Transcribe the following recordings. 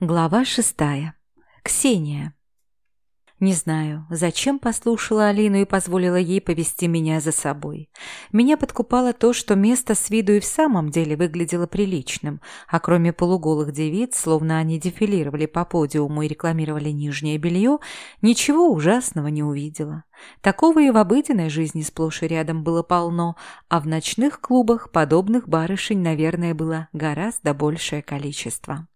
Глава шестая. Ксения. Не знаю, зачем послушала Алину и позволила ей повести меня за собой. Меня подкупало то, что место с виду и в самом деле выглядело приличным, а кроме полуголых девиц, словно они дефилировали по подиуму и рекламировали нижнее белье, ничего ужасного не увидела. Такого и в обыденной жизни сплошь и рядом было полно, а в ночных клубах подобных барышень, наверное, было гораздо большее количество.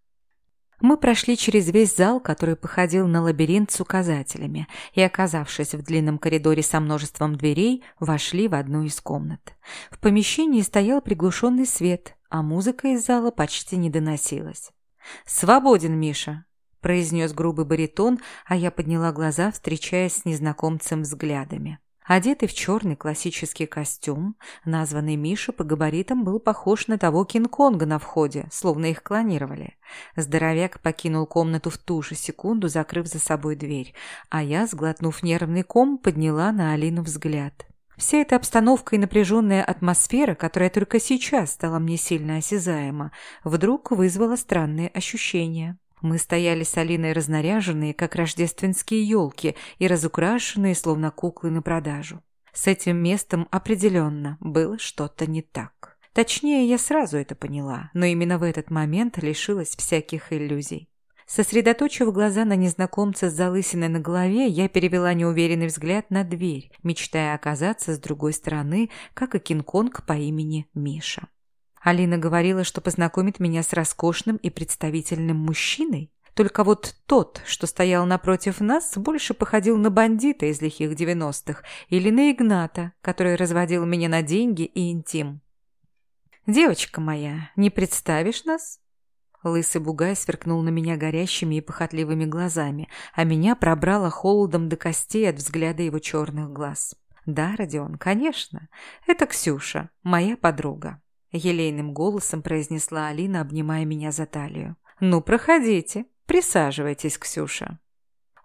Мы прошли через весь зал, который походил на лабиринт с указателями, и, оказавшись в длинном коридоре со множеством дверей, вошли в одну из комнат. В помещении стоял приглушенный свет, а музыка из зала почти не доносилась. «Свободен, Миша!» – произнес грубый баритон, а я подняла глаза, встречаясь с незнакомцем взглядами. Одетый в черный классический костюм, названный Миша по габаритам был похож на того Кинг-Конга на входе, словно их клонировали. Здоровяк покинул комнату в ту же секунду, закрыв за собой дверь, а я, сглотнув нервный ком, подняла на Алину взгляд. Вся эта обстановка и напряженная атмосфера, которая только сейчас стала мне сильно осязаема, вдруг вызвала странные ощущения. Мы стояли с Алиной разнаряженные, как рождественские елки, и разукрашенные, словно куклы на продажу. С этим местом определенно было что-то не так. Точнее, я сразу это поняла, но именно в этот момент лишилась всяких иллюзий. Сосредоточив глаза на незнакомца с залысиной на голове, я перевела неуверенный взгляд на дверь, мечтая оказаться с другой стороны, как и Кинг-Конг по имени Миша. Алина говорила, что познакомит меня с роскошным и представительным мужчиной. Только вот тот, что стоял напротив нас, больше походил на бандита из лихих девяностых или на Игната, который разводил меня на деньги и интим. «Девочка моя, не представишь нас?» Лысый бугай сверкнул на меня горящими и похотливыми глазами, а меня пробрало холодом до костей от взгляда его черных глаз. «Да, Родион, конечно. Это Ксюша, моя подруга. Елейным голосом произнесла Алина, обнимая меня за талию. «Ну, проходите. Присаживайтесь, Ксюша».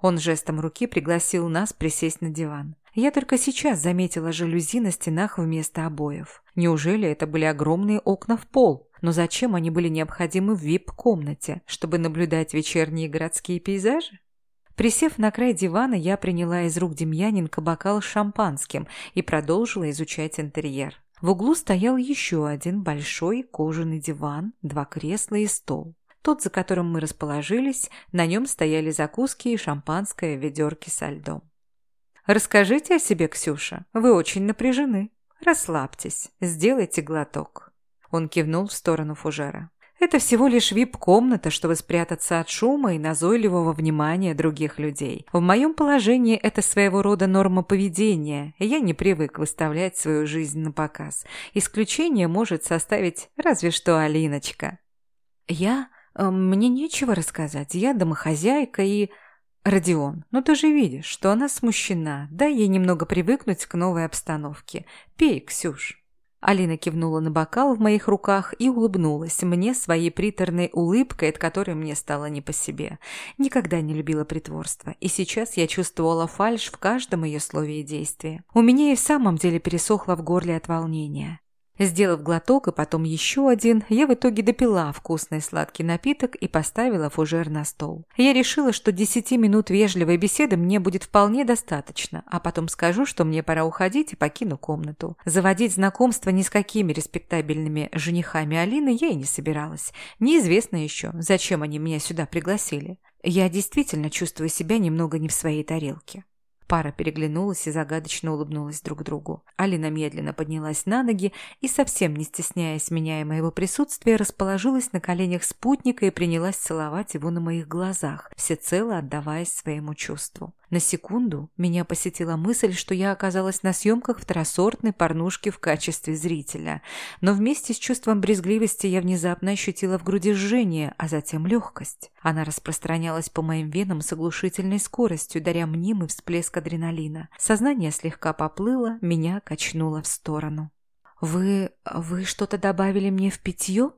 Он жестом руки пригласил нас присесть на диван. Я только сейчас заметила жалюзи на стенах вместо обоев. Неужели это были огромные окна в пол? Но зачем они были необходимы в вип-комнате? Чтобы наблюдать вечерние городские пейзажи? Присев на край дивана, я приняла из рук Демьяненко бокал с шампанским и продолжила изучать интерьер. В углу стоял еще один большой кожаный диван, два кресла и стол. Тот, за которым мы расположились, на нем стояли закуски и шампанское в ведерке со льдом. «Расскажите о себе, Ксюша. Вы очень напряжены. Расслабьтесь, сделайте глоток». Он кивнул в сторону фужера. Это всего лишь вип-комната, чтобы спрятаться от шума и назойливого внимания других людей. В моем положении это своего рода норма поведения, я не привык выставлять свою жизнь на показ. Исключение может составить разве что Алиночка. Я... Э, мне нечего рассказать. Я домохозяйка и... «Родион, ну ты же видишь, что она смущена. Дай ей немного привыкнуть к новой обстановке. Пей, Ксюш». Алина кивнула на бокал в моих руках и улыбнулась мне своей приторной улыбкой, от которой мне стало не по себе. Никогда не любила притворство, и сейчас я чувствовала фальшь в каждом ее слове и действии. У меня и в самом деле пересохло в горле от волнения. Сделав глоток и потом еще один, я в итоге допила вкусный сладкий напиток и поставила фужер на стол. Я решила, что десяти минут вежливой беседы мне будет вполне достаточно, а потом скажу, что мне пора уходить и покину комнату. Заводить знакомство ни с какими респектабельными женихами Алины я и не собиралась. Неизвестно еще, зачем они меня сюда пригласили. Я действительно чувствую себя немного не в своей тарелке. Пара переглянулась и загадочно улыбнулась друг другу. Алина медленно поднялась на ноги и, совсем не стесняясь меня и моего присутствия, расположилась на коленях спутника и принялась целовать его на моих глазах, всецело отдаваясь своему чувству. На секунду меня посетила мысль, что я оказалась на съемках второсортной порнушки в качестве зрителя. Но вместе с чувством брезгливости я внезапно ощутила в груди жжение, а затем легкость. Она распространялась по моим венам с оглушительной скоростью, даря мнимый всплеск адреналина. Сознание слегка поплыло, меня качнуло в сторону. «Вы... вы что-то добавили мне в питье?»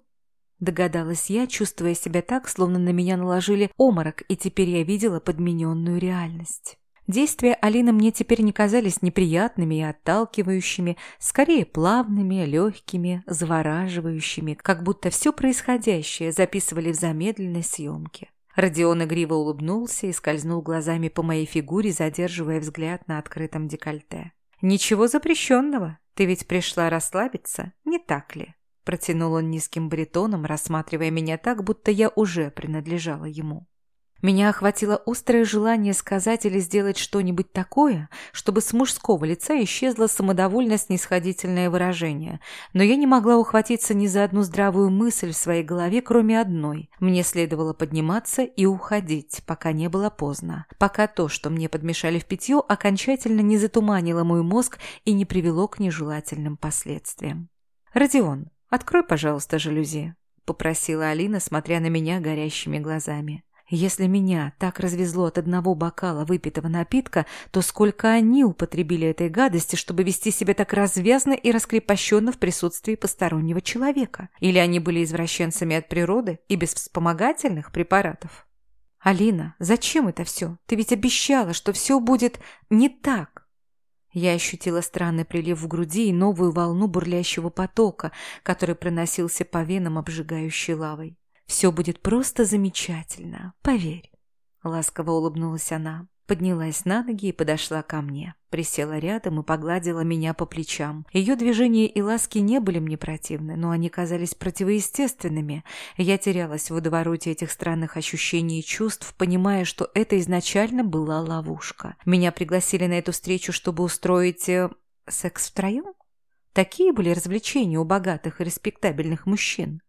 Догадалась я, чувствуя себя так, словно на меня наложили оморок, и теперь я видела подмененную реальность. Действия Алины мне теперь не казались неприятными и отталкивающими, скорее плавными, легкими, завораживающими, как будто все происходящее записывали в замедленной съемке. Родион игриво улыбнулся и скользнул глазами по моей фигуре, задерживая взгляд на открытом декольте. «Ничего запрещенного. Ты ведь пришла расслабиться, не так ли?» Протянул он низким баритоном, рассматривая меня так, будто я уже принадлежала ему. Меня охватило острое желание сказать или сделать что-нибудь такое, чтобы с мужского лица исчезло самодовольно-снисходительное выражение, но я не могла ухватиться ни за одну здравую мысль в своей голове, кроме одной. Мне следовало подниматься и уходить, пока не было поздно, пока то, что мне подмешали в питье, окончательно не затуманило мой мозг и не привело к нежелательным последствиям. «Родион, открой, пожалуйста, жалюзи», — попросила Алина, смотря на меня горящими глазами. Если меня так развезло от одного бокала выпитого напитка, то сколько они употребили этой гадости, чтобы вести себя так развязно и раскрепощенно в присутствии постороннего человека? Или они были извращенцами от природы и без вспомогательных препаратов? «Алина, зачем это все? Ты ведь обещала, что все будет не так!» Я ощутила странный прилив в груди и новую волну бурлящего потока, который проносился по венам обжигающей лавой. Все будет просто замечательно, поверь. Ласково улыбнулась она, поднялась на ноги и подошла ко мне. Присела рядом и погладила меня по плечам. Ее движения и ласки не были мне противны, но они казались противоестественными. Я терялась в водовороте этих странных ощущений и чувств, понимая, что это изначально была ловушка. Меня пригласили на эту встречу, чтобы устроить... Э, секс втроем? Такие были развлечения у богатых и респектабельных мужчин.